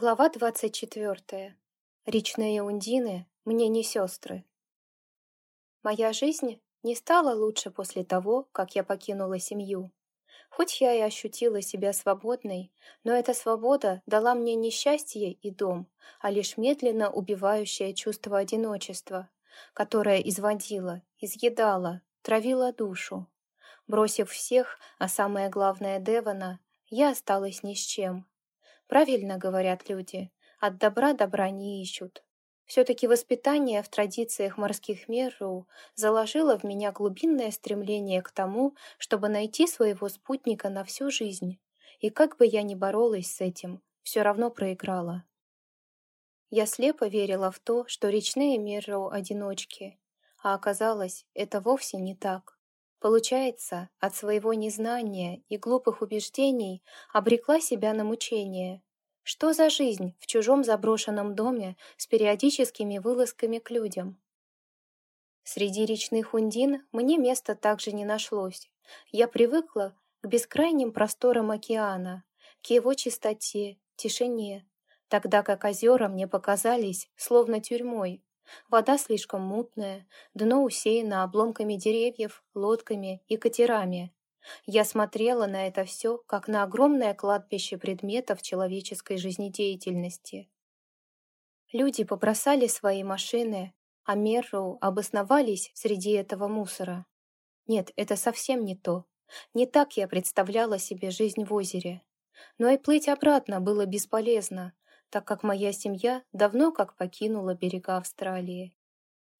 Глава двадцать четвертая. Речные ундины мне не сестры. Моя жизнь не стала лучше после того, как я покинула семью. Хоть я и ощутила себя свободной, но эта свобода дала мне не счастье и дом, а лишь медленно убивающее чувство одиночества, которое изводило, изъедало, травило душу. Бросив всех, а самое главное Девана, я осталась ни с чем. Правильно говорят люди, от добра добра не ищут. Все-таки воспитание в традициях морских мерроу заложило в меня глубинное стремление к тому, чтобы найти своего спутника на всю жизнь. И как бы я ни боролась с этим, все равно проиграла. Я слепо верила в то, что речные мерроу — одиночки, а оказалось, это вовсе не так. Получается, от своего незнания и глупых убеждений обрекла себя на мучение. Что за жизнь в чужом заброшенном доме с периодическими вылазками к людям? Среди речных ундин мне места также не нашлось. Я привыкла к бескрайним просторам океана, к его чистоте, тишине, тогда как озера мне показались словно тюрьмой, Вода слишком мутная, дно усеяно обломками деревьев, лодками и катерами. Я смотрела на это все, как на огромное кладбище предметов человеческой жизнедеятельности. Люди побросали свои машины, а Мерроу обосновались среди этого мусора. Нет, это совсем не то. Не так я представляла себе жизнь в озере. Но и плыть обратно было бесполезно, так как моя семья давно как покинула берега Австралии.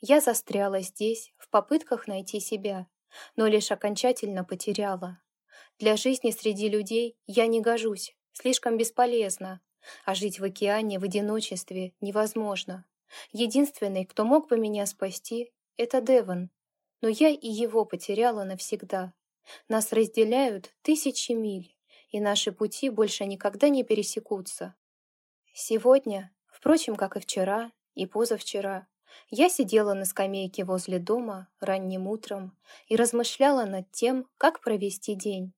Я застряла здесь в попытках найти себя, но лишь окончательно потеряла. Для жизни среди людей я не гожусь, слишком бесполезно, а жить в океане в одиночестве невозможно. Единственный, кто мог бы меня спасти, это Девон, но я и его потеряла навсегда. Нас разделяют тысячи миль, и наши пути больше никогда не пересекутся. Сегодня, впрочем, как и вчера и позавчера, я сидела на скамейке возле дома ранним утром и размышляла над тем, как провести день.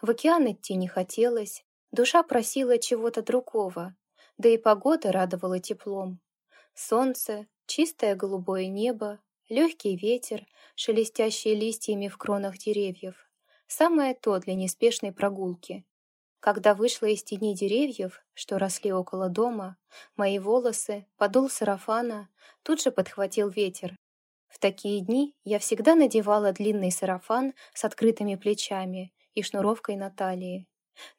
В океан идти не хотелось, душа просила чего-то другого, да и погода радовала теплом. Солнце, чистое голубое небо, легкий ветер, шелестящие листьями в кронах деревьев. Самое то для неспешной прогулки. Когда вышла из тени деревьев, что росли около дома, мои волосы, подул сарафана, тут же подхватил ветер. В такие дни я всегда надевала длинный сарафан с открытыми плечами и шнуровкой на талии.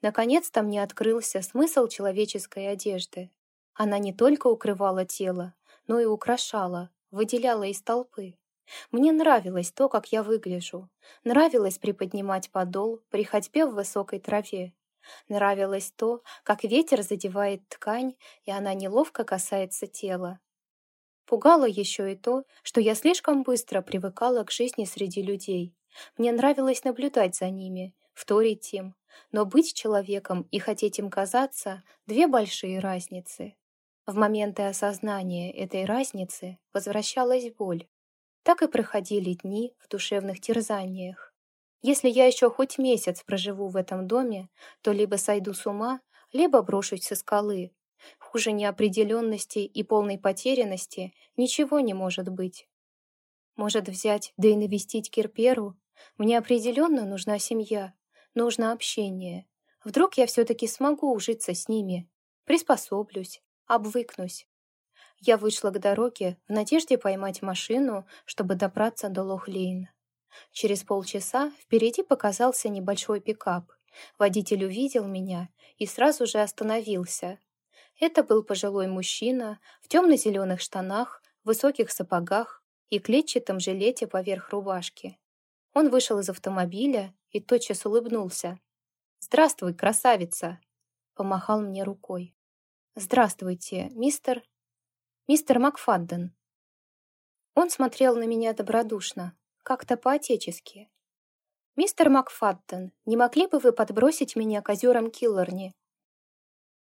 Наконец-то мне открылся смысл человеческой одежды. Она не только укрывала тело, но и украшала, выделяла из толпы. Мне нравилось то, как я выгляжу. Нравилось приподнимать подол при ходьбе в высокой траве. Нравилось то, как ветер задевает ткань, и она неловко касается тела. Пугало еще и то, что я слишком быстро привыкала к жизни среди людей. Мне нравилось наблюдать за ними, вторить им, но быть человеком и хотеть им казаться — две большие разницы. В моменты осознания этой разницы возвращалась боль. Так и проходили дни в душевных терзаниях. Если я еще хоть месяц проживу в этом доме, то либо сойду с ума, либо брошусь со скалы. Хуже неопределенности и полной потерянности ничего не может быть. Может взять, да и навестить Кирперу? Мне определенно нужна семья, нужно общение. Вдруг я все-таки смогу ужиться с ними, приспособлюсь, обвыкнусь. Я вышла к дороге в надежде поймать машину, чтобы добраться до Лохлейн. Через полчаса впереди показался небольшой пикап. Водитель увидел меня и сразу же остановился. Это был пожилой мужчина в темно-зеленых штанах, высоких сапогах и клетчатом жилете поверх рубашки. Он вышел из автомобиля и тотчас улыбнулся. «Здравствуй, красавица!» Помахал мне рукой. «Здравствуйте, мистер...» «Мистер Макфадден». Он смотрел на меня добродушно, как-то по-отечески. «Мистер Макфаттон, не могли бы вы подбросить меня к озерам Киллорни?»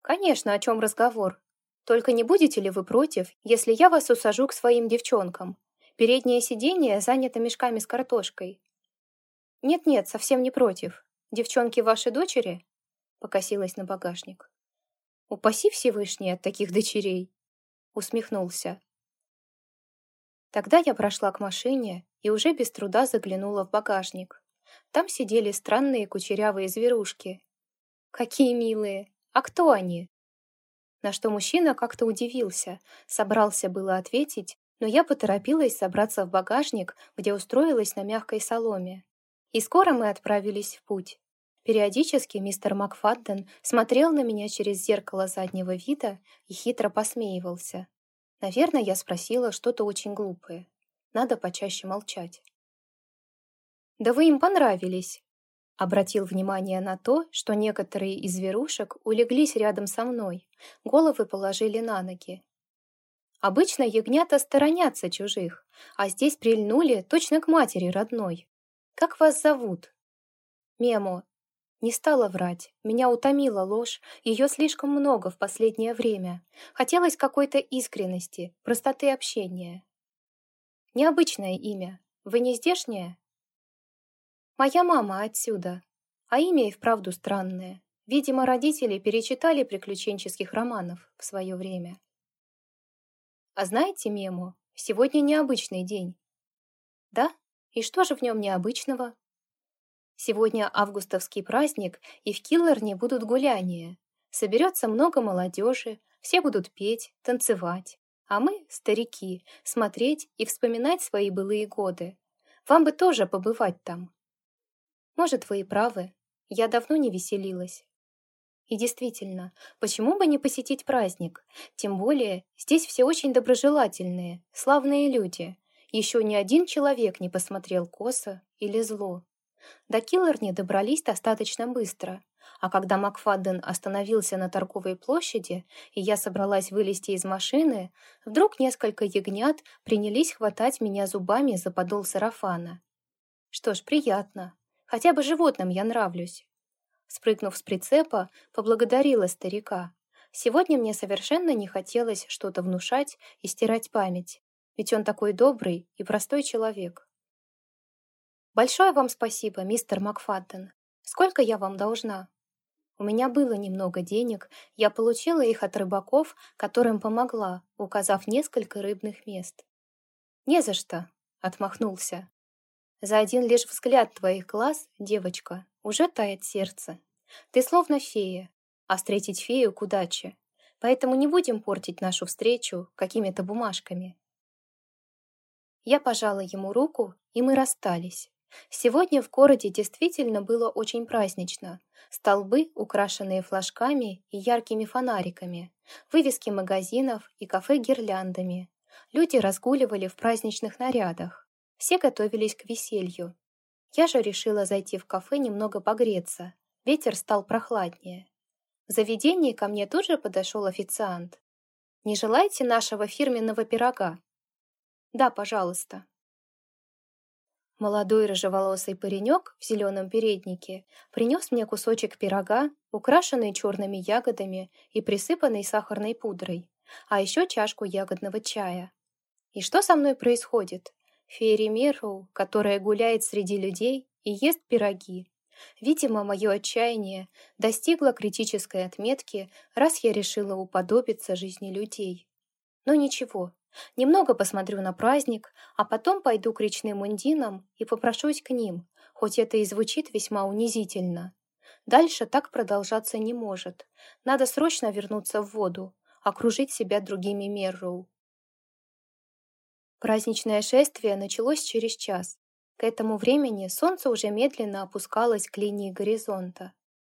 «Конечно, о чем разговор. Только не будете ли вы против, если я вас усажу к своим девчонкам? Переднее сиденье занято мешками с картошкой». «Нет-нет, совсем не против. Девчонки вашей дочери?» Покосилась на багажник. Упаси Всевышний от таких дочерей!» Усмехнулся. Тогда я прошла к машине и уже без труда заглянула в багажник. Там сидели странные кучерявые зверушки. «Какие милые! А кто они?» На что мужчина как-то удивился, собрался было ответить, но я поторопилась собраться в багажник, где устроилась на мягкой соломе. И скоро мы отправились в путь. Периодически мистер Макфадден смотрел на меня через зеркало заднего вида и хитро посмеивался. Наверное, я спросила что-то очень глупое. Надо почаще молчать. «Да вы им понравились!» Обратил внимание на то, что некоторые из зверушек улеглись рядом со мной, головы положили на ноги. Обычно ягнята сторонятся чужих, а здесь прильнули точно к матери родной. Как вас зовут? Мемо. Не стала врать. Меня утомила ложь, ее слишком много в последнее время. Хотелось какой-то искренности, простоты общения. Необычное имя. Вы не здешняя? Моя мама отсюда, а имя и вправду странное. Видимо, родители перечитали приключенческих романов в свое время. А знаете, Мему, сегодня необычный день. Да? И что же в нем необычного? Сегодня августовский праздник, и в Киллерне будут гуляния. Соберется много молодежи, все будут петь, танцевать. А мы, старики, смотреть и вспоминать свои былые годы. Вам бы тоже побывать там. Может, вы и правы. Я давно не веселилась. И действительно, почему бы не посетить праздник? Тем более, здесь все очень доброжелательные, славные люди. Еще ни один человек не посмотрел косо или зло. До Киллерни добрались достаточно быстро, а когда Макфадден остановился на торговой площади, и я собралась вылезти из машины, вдруг несколько ягнят принялись хватать меня зубами за подол сарафана. Что ж, приятно. Хотя бы животным я нравлюсь. Спрыгнув с прицепа, поблагодарила старика. Сегодня мне совершенно не хотелось что-то внушать и стирать память, ведь он такой добрый и простой человек. Большое вам спасибо, мистер Макфаттен. Сколько я вам должна? У меня было немного денег, я получила их от рыбаков, которым помогла, указав несколько рыбных мест. «Не за что», — отмахнулся. За один лишь взгляд твоих глаз, девочка, уже тает сердце. Ты словно фея, а встретить фею к удаче. Поэтому не будем портить нашу встречу какими-то бумажками. Я пожала ему руку, и мы расстались. Сегодня в городе действительно было очень празднично. Столбы, украшенные флажками и яркими фонариками, вывески магазинов и кафе гирляндами. Люди разгуливали в праздничных нарядах. Все готовились к веселью. Я же решила зайти в кафе немного погреться. Ветер стал прохладнее. В заведении ко мне тут же подошел официант. «Не желаете нашего фирменного пирога?» «Да, пожалуйста». Молодой рыжеволосый паренек в зеленом переднике принес мне кусочек пирога, украшенный черными ягодами и присыпанный сахарной пудрой, а еще чашку ягодного чая. И что со мной происходит? Фейри Мерроу, которая гуляет среди людей и ест пироги. Видимо, мое отчаяние достигло критической отметки, раз я решила уподобиться жизни людей. Но ничего, немного посмотрю на праздник, а потом пойду к речным ундинам и попрошусь к ним, хоть это и звучит весьма унизительно. Дальше так продолжаться не может. Надо срочно вернуться в воду, окружить себя другими Мерроу. Праздничное шествие началось через час. К этому времени солнце уже медленно опускалось к линии горизонта.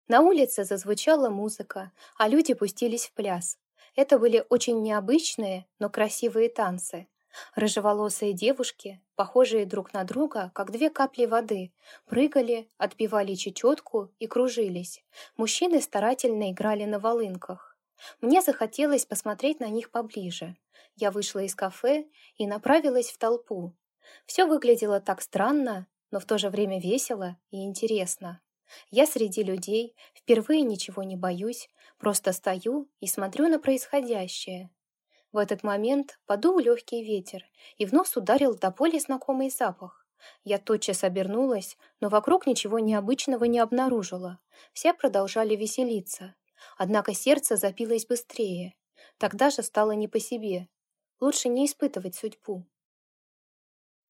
На улице зазвучала музыка, а люди пустились в пляс. Это были очень необычные, но красивые танцы. Рыжеволосые девушки, похожие друг на друга, как две капли воды, прыгали, отбивали чечетку и кружились. Мужчины старательно играли на волынках. Мне захотелось посмотреть на них поближе. Я вышла из кафе и направилась в толпу. Все выглядело так странно, но в то же время весело и интересно. Я среди людей, впервые ничего не боюсь, просто стою и смотрю на происходящее. В этот момент подул легкий ветер, и в нос ударил до боли знакомый запах. Я тотчас обернулась, но вокруг ничего необычного не обнаружила. Все продолжали веселиться. Однако сердце запилось быстрее. Тогда же стало не по себе. Лучше не испытывать судьбу.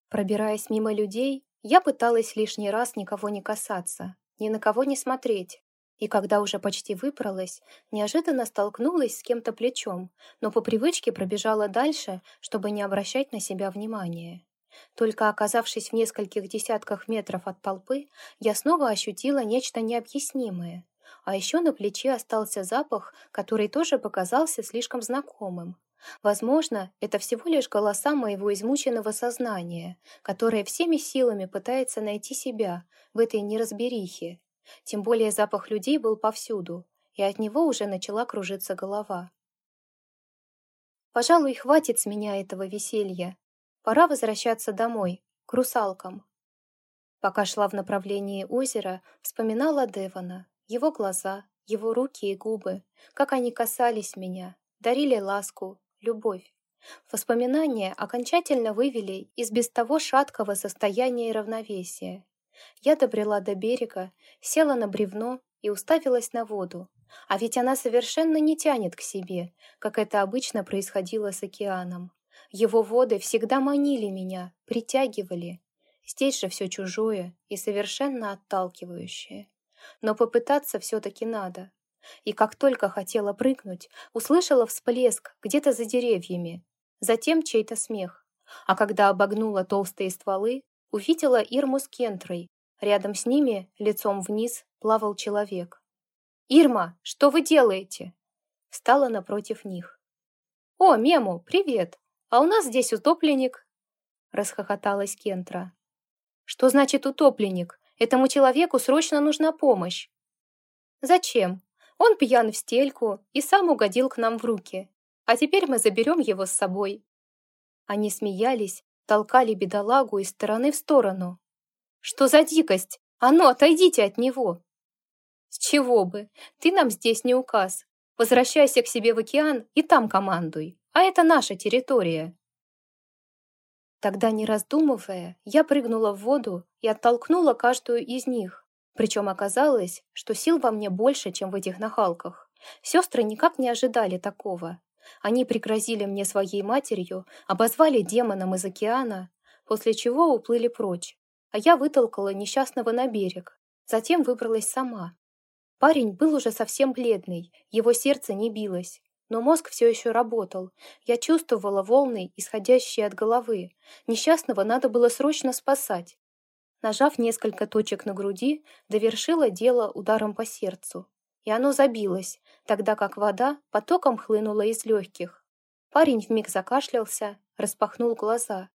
Пробираясь мимо людей, я пыталась лишний раз никого не касаться, ни на кого не смотреть. И когда уже почти выбралась, неожиданно столкнулась с кем-то плечом, но по привычке пробежала дальше, чтобы не обращать на себя внимания. Только оказавшись в нескольких десятках метров от толпы, я снова ощутила нечто необъяснимое. А еще на плече остался запах, который тоже показался слишком знакомым. Возможно, это всего лишь голоса моего измученного сознания, которое всеми силами пытается найти себя в этой неразберихе. Тем более запах людей был повсюду, и от него уже начала кружиться голова. Пожалуй, хватит с меня этого веселья. Пора возвращаться домой, к русалкам. Пока шла в направлении озера, вспоминала Девана, его глаза, его руки и губы, как они касались меня, дарили ласку, любовь. Воспоминания окончательно вывели из без того шаткого состояния равновесия. Я добрела до берега, села на бревно и уставилась на воду. А ведь она совершенно не тянет к себе, как это обычно происходило с океаном. Его воды всегда манили меня, притягивали. Здесь же все чужое и совершенно отталкивающее. Но попытаться все-таки надо. И как только хотела прыгнуть, услышала всплеск где-то за деревьями, затем чей-то смех. А когда обогнула толстые стволы, увидела Ирму с Кентрой. Рядом с ними, лицом вниз, плавал человек. «Ирма, что вы делаете?» Встала напротив них. «О, Мему, привет! А у нас здесь утопленник!» Расхохоталась Кентра. «Что значит утопленник? Этому человеку срочно нужна помощь!» «Зачем? Он пьян в стельку и сам угодил к нам в руки. А теперь мы заберем его с собой». Они смеялись, толкали бедолагу из стороны в сторону. «Что за дикость? А ну, отойдите от него!» «С чего бы? Ты нам здесь не указ. Возвращайся к себе в океан и там командуй. А это наша территория». Тогда, не раздумывая, я прыгнула в воду и оттолкнула каждую из них. Причем оказалось, что сил во мне больше, чем в этих нахалках. Сестры никак не ожидали такого. Они пригрозили мне своей матерью, обозвали демоном из океана, после чего уплыли прочь, а я вытолкала несчастного на берег, затем выбралась сама. Парень был уже совсем бледный, его сердце не билось, но мозг все еще работал. Я чувствовала волны, исходящие от головы. Несчастного надо было срочно спасать. Нажав несколько точек на груди, довершила дело ударом по сердцу. И оно забилось, тогда как вода потоком хлынула из легких. Парень вмиг закашлялся, распахнул глаза.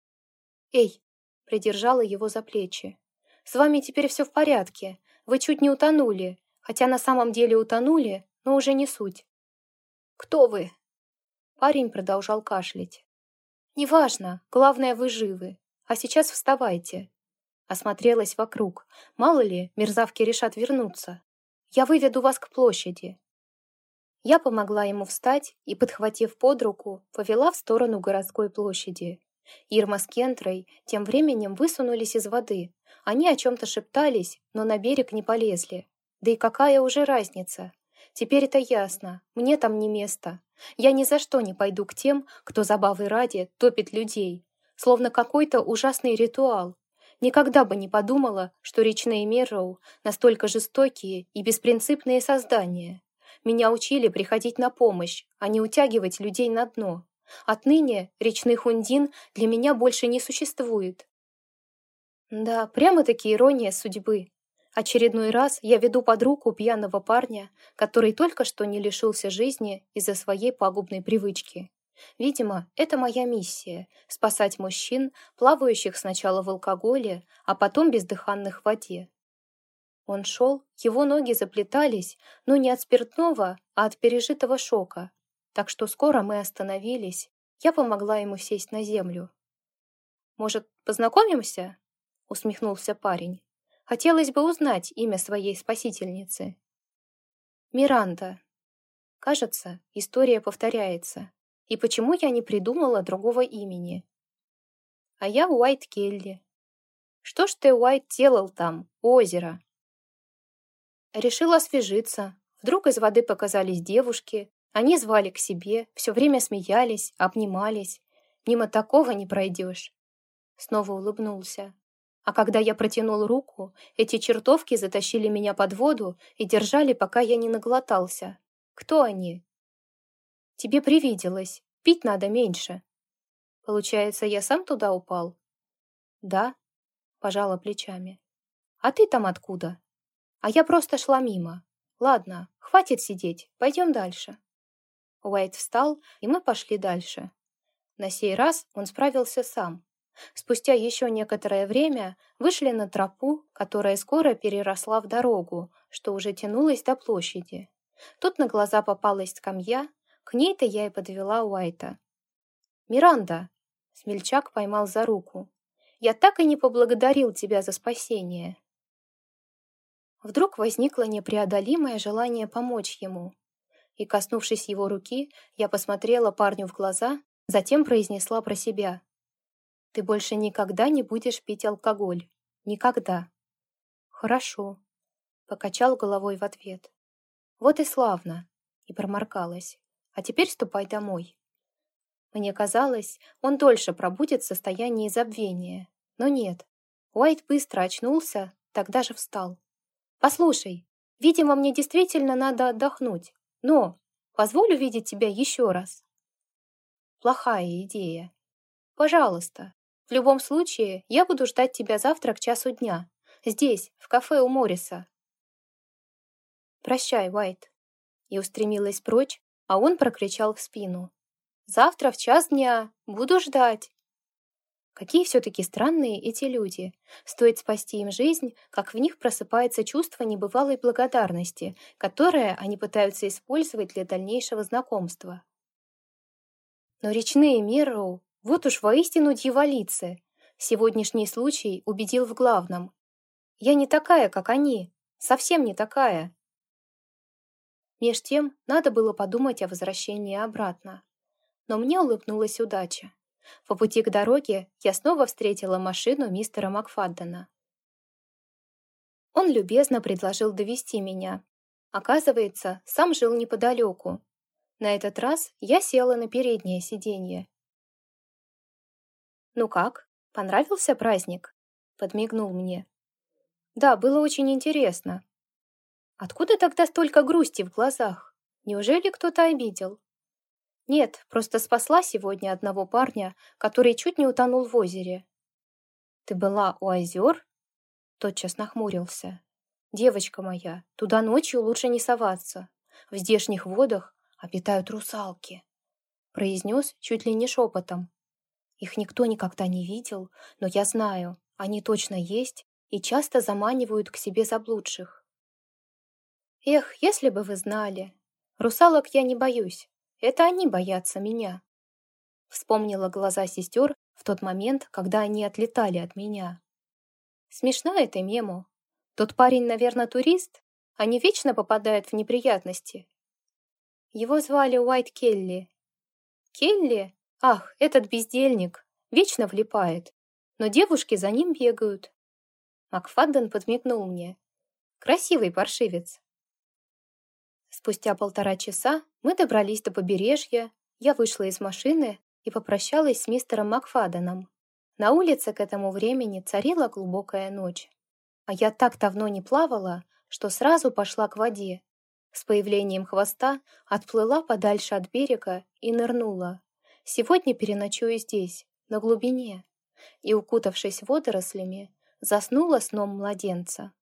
«Эй!» — придержала его за плечи. «С вами теперь все в порядке. Вы чуть не утонули, хотя на самом деле утонули, но уже не суть». «Кто вы?» Парень продолжал кашлять. «Неважно, главное, вы живы. А сейчас вставайте. Осмотрелась вокруг. Мало ли, мерзавки решат вернуться. Я выведу вас к площади. Я помогла ему встать и, подхватив под руку, повела в сторону городской площади. Ирма с Кентрой тем временем высунулись из воды. Они о чем-то шептались, но на берег не полезли. Да и какая уже разница? Теперь это ясно. Мне там не место. Я ни за что не пойду к тем, кто забавы ради топит людей. Словно какой-то ужасный ритуал, Никогда бы не подумала, что речные Мерроу настолько жестокие и беспринципные создания. Меня учили приходить на помощь, а не утягивать людей на дно. Отныне речных ундин для меня больше не существует. Да, прямо-таки ирония судьбы. Очередной раз я веду под руку пьяного парня, который только что не лишился жизни из-за своей пагубной привычки. Видимо, это моя миссия — спасать мужчин, плавающих сначала в алкоголе, а потом бездыханных в воде. Он шел, его ноги заплетались, но не от спиртного, а от пережитого шока. Так что скоро мы остановились. Я помогла ему сесть на землю. «Может, познакомимся?» — усмехнулся парень. «Хотелось бы узнать имя своей спасительницы». «Миранда». Кажется, история повторяется. И почему я не придумала другого имени? А я Уайт Келли. Что ж ты, Уайт, делал там, у озера? Решил освежиться, Вдруг из воды показались девушки, они звали к себе, все время смеялись, обнимались. Мимо такого не пройдешь. Снова улыбнулся. А когда я протянул руку, эти чертовки затащили меня под воду и держали, пока я не наглотался. Кто они? Тебе привиделось. Пить надо меньше. Получается, я сам туда упал? Да, пожала плечами. А ты там откуда? А я просто шла мимо. Ладно, хватит сидеть, пойдем дальше. Уайт встал, и мы пошли дальше. На сей раз он справился сам. Спустя еще некоторое время вышли на тропу, которая скоро переросла в дорогу, что уже тянулась до площади. Тут на глаза попалась скамья, к ней-то я и подвела Уайта. «Миранда!» — смельчак поймал за руку. «Я так и не поблагодарил тебя за спасение». Вдруг возникло непреодолимое желание помочь ему. И, коснувшись его руки, я посмотрела парню в глаза, затем произнесла про себя. Ты больше никогда не будешь пить алкоголь. Никогда. Хорошо. Покачал головой в ответ. Вот и славно. И проморкалась. А теперь ступай домой. Мне казалось, он дольше пробудет в состоянии забвения. Но нет. Уайт быстро очнулся, тогда же встал. «Послушай, видимо, мне действительно надо отдохнуть. Но позволю видеть тебя еще раз». Плохая идея. Пожалуйста, в любом случае, я буду ждать тебя завтра к часу дня. Здесь, в кафе у Морриса. Прощай, Уайт. И устремилась прочь, а он прокричал в спину. Завтра в час дня. Буду ждать. Какие все-таки странные эти люди. Стоит спасти им жизнь, как в них просыпается чувство небывалой благодарности, которое они пытаются использовать для дальнейшего знакомства. Но речные Мерроу вот уж воистину дьяволицы. Сегодняшний случай убедил в главном. Я не такая, как они. Совсем не такая. Меж тем, надо было подумать о возвращении обратно. Но мне улыбнулась удача. По пути к дороге я снова встретила машину мистера Макфаддена. Он любезно предложил довести меня. Оказывается, сам жил неподалеку. На этот раз я села на переднее сиденье «Ну как, понравился праздник?» Подмигнул мне. «Да, было очень интересно». «Откуда тогда столько грусти в глазах? Неужели кто-то обидел?» «Нет, просто спасла сегодня одного парня, который чуть не утонул в озере». «Ты была у озер?» Тотчас нахмурился. «Девочка моя, туда ночью лучше не соваться. В здешних водах обитают русалки», произнес чуть ли не шепотом, их никто никогда не видел, но я знаю, они точно есть и часто заманивают к себе заблудших. Эх, если бы вы знали. Русалок я не боюсь. Это они боятся меня. Вспомнила глаза сестер в тот момент, когда они отлетали от меня. Смешно это мему. Тот парень, наверное, турист? Они вечно попадают в неприятности. Его звали Уайт Келли. Келли? Ах, этот бездельник, вечно влипает. Но девушки за ним бегают. Макфадден подмигнул мне. Красивый паршивец. Спустя полтора часа мы добрались до побережья, я вышла из машины и попрощалась с мистером Макфаденом. На улице к этому времени царила глубокая ночь. А я так давно не плавала, что сразу пошла к воде. С появлением хвоста отплыла подальше от берега и нырнула. Сегодня переночую здесь, на глубине, и, укутавшись водорослями, заснула сном младенца.